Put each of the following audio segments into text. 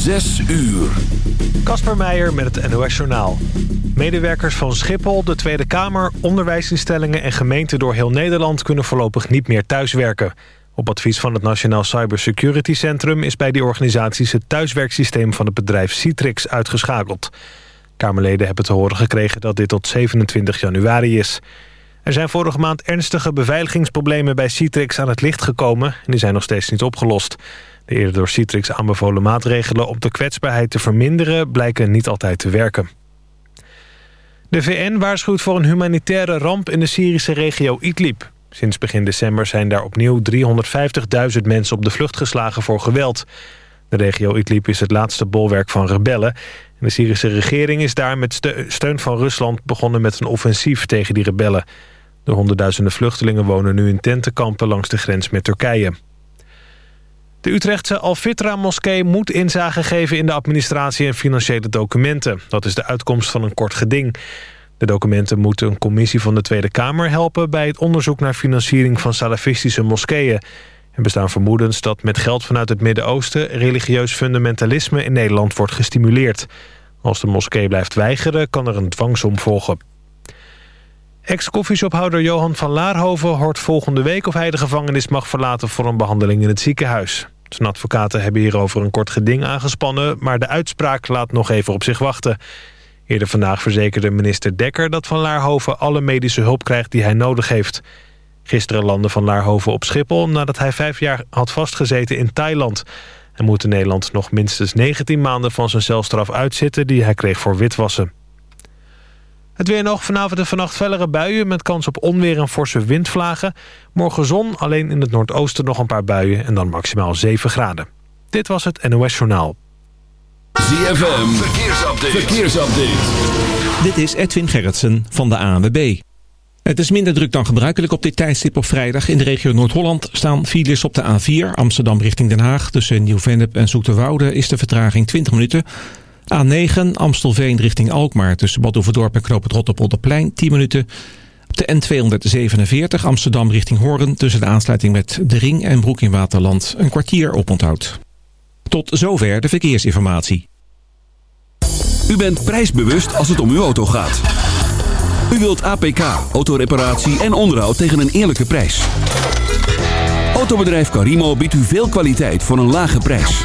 Zes uur. Kasper Meijer met het NOS Journaal. Medewerkers van Schiphol, de Tweede Kamer, onderwijsinstellingen en gemeenten door heel Nederland kunnen voorlopig niet meer thuiswerken. Op advies van het Nationaal Cybersecurity Centrum is bij die organisaties het thuiswerksysteem van het bedrijf Citrix uitgeschakeld. Kamerleden hebben te horen gekregen dat dit tot 27 januari is. Er zijn vorige maand ernstige beveiligingsproblemen bij Citrix aan het licht gekomen en die zijn nog steeds niet opgelost. De eerder door Citrix aanbevolen maatregelen om de kwetsbaarheid te verminderen blijken niet altijd te werken. De VN waarschuwt voor een humanitaire ramp in de Syrische regio Idlib. Sinds begin december zijn daar opnieuw 350.000 mensen op de vlucht geslagen voor geweld. De regio Idlib is het laatste bolwerk van rebellen. En de Syrische regering is daar met steun van Rusland begonnen met een offensief tegen die rebellen. De honderdduizenden vluchtelingen wonen nu in tentenkampen langs de grens met Turkije. De Utrechtse Al-Fitra-moskee moet inzage geven in de administratie en financiële documenten. Dat is de uitkomst van een kort geding. De documenten moeten een commissie van de Tweede Kamer helpen... bij het onderzoek naar financiering van salafistische moskeeën. Er bestaan vermoedens dat met geld vanuit het Midden-Oosten... religieus fundamentalisme in Nederland wordt gestimuleerd. Als de moskee blijft weigeren, kan er een dwangsom volgen. Ex-koffieshophouder Johan van Laarhoven hoort volgende week... of hij de gevangenis mag verlaten voor een behandeling in het ziekenhuis. Zijn advocaten hebben hierover een kort geding aangespannen... maar de uitspraak laat nog even op zich wachten. Eerder vandaag verzekerde minister Dekker dat Van Laarhoven... alle medische hulp krijgt die hij nodig heeft. Gisteren landde Van Laarhoven op Schiphol... nadat hij vijf jaar had vastgezeten in Thailand. Hij moet in Nederland nog minstens 19 maanden van zijn celstraf uitzitten... die hij kreeg voor witwassen. Het weer nog vanavond en vannacht fellere buien... met kans op onweer en forse windvlagen. Morgen zon, alleen in het noordoosten nog een paar buien... en dan maximaal 7 graden. Dit was het NOS Journaal. ZFM, verkeersupdate. verkeersupdate. Dit is Edwin Gerritsen van de ANWB. Het is minder druk dan gebruikelijk op dit tijdstip op vrijdag. In de regio Noord-Holland staan files op de A4 Amsterdam richting Den Haag. Tussen Nieuw-Vennep en Zoeterwoude is de vertraging 20 minuten... A9 Amstelveen richting Alkmaar tussen Bad Oeverdorp en Knoop het Rotterpolderplein 10 minuten. Op de N247 Amsterdam richting Hoorn tussen de aansluiting met De Ring en Broek in Waterland een kwartier op onthoud. Tot zover de verkeersinformatie. U bent prijsbewust als het om uw auto gaat. U wilt APK, autoreparatie en onderhoud tegen een eerlijke prijs. Autobedrijf Carimo biedt u veel kwaliteit voor een lage prijs.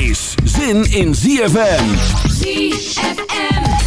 is zin in ZFM. ZFM.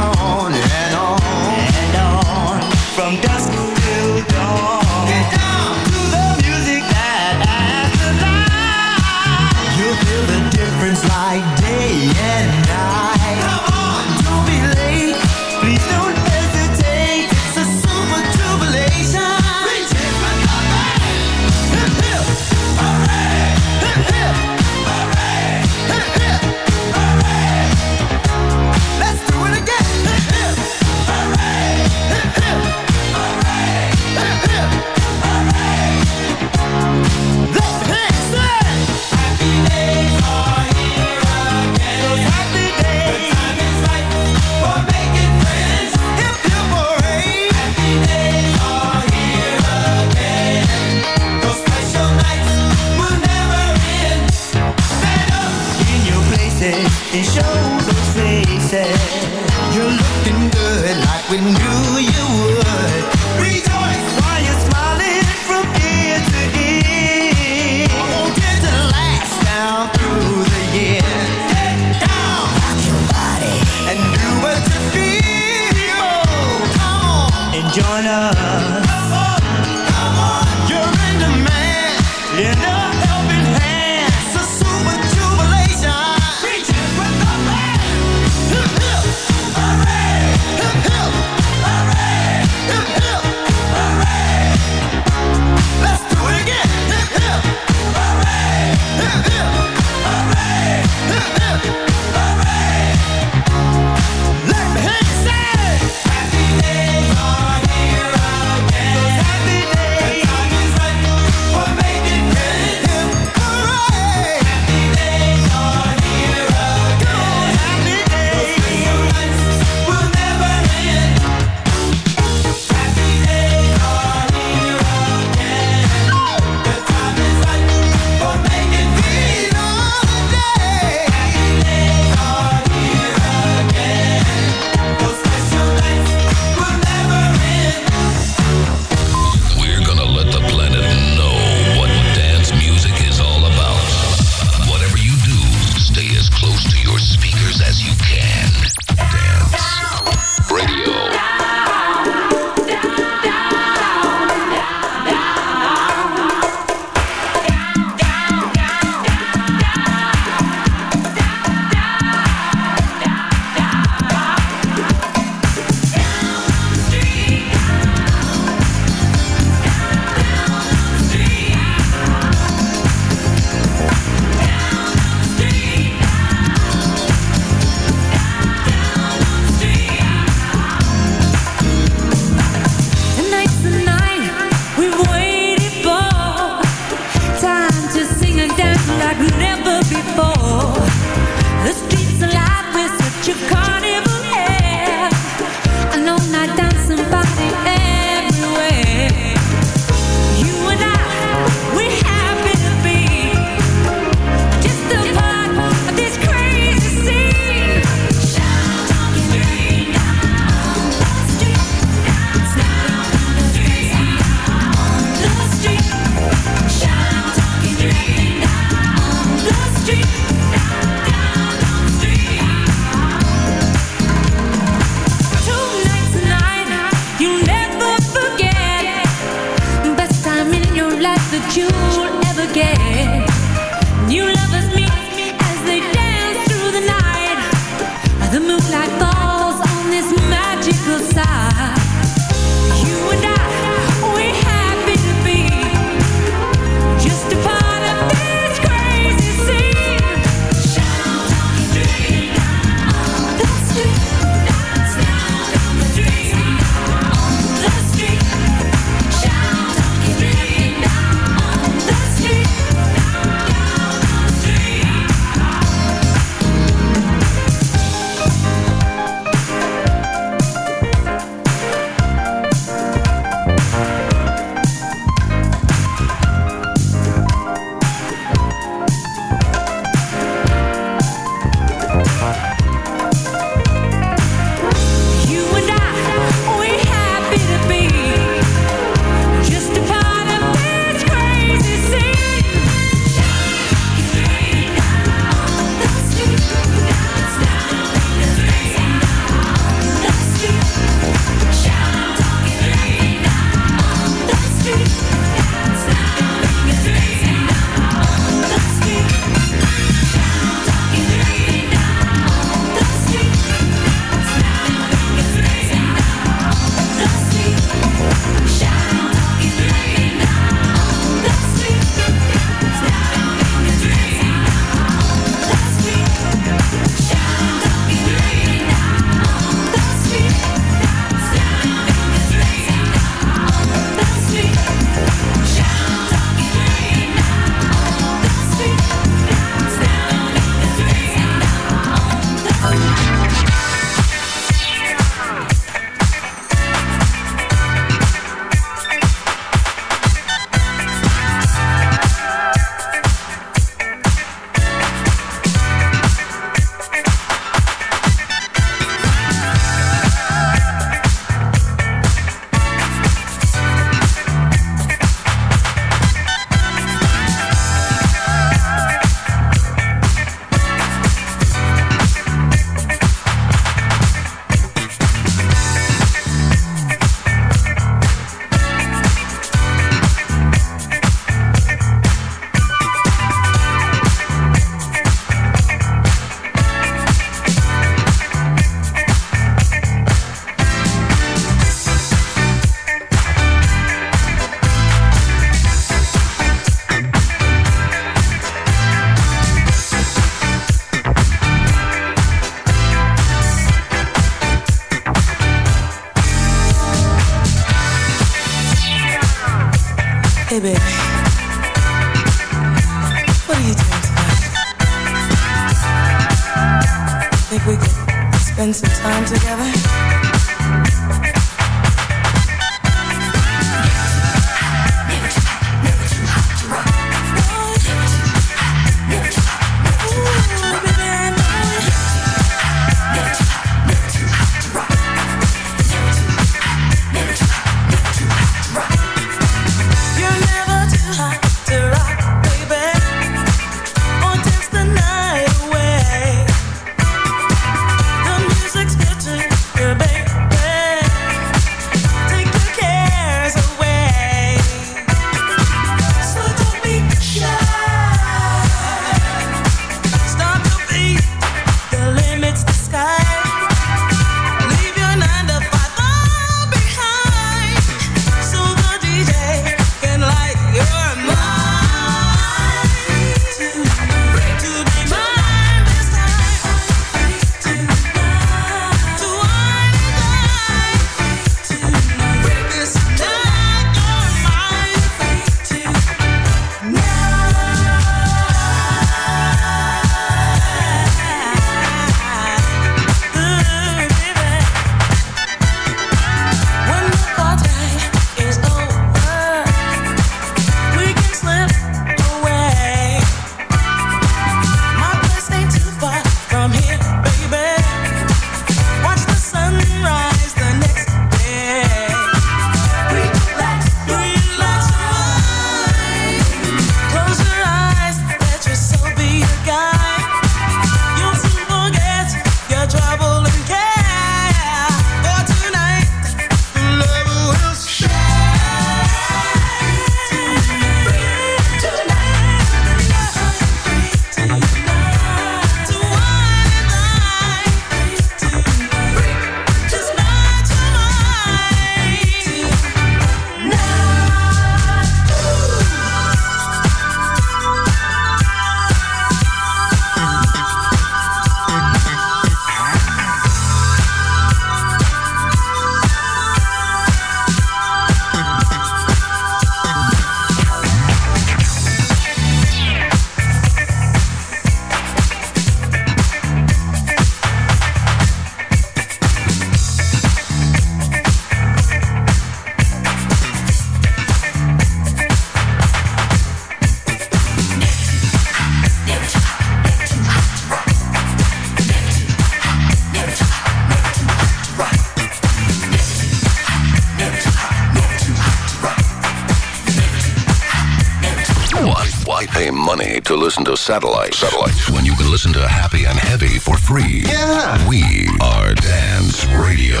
Pay money to listen to satellite? Satellites. When you can listen to Happy and Heavy for free. Yeah. We are Dance Radio.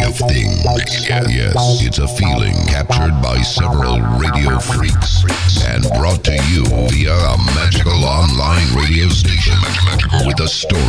of. Yes, it's a feeling captured by several radio freaks and brought to you via a magical online radio station with a story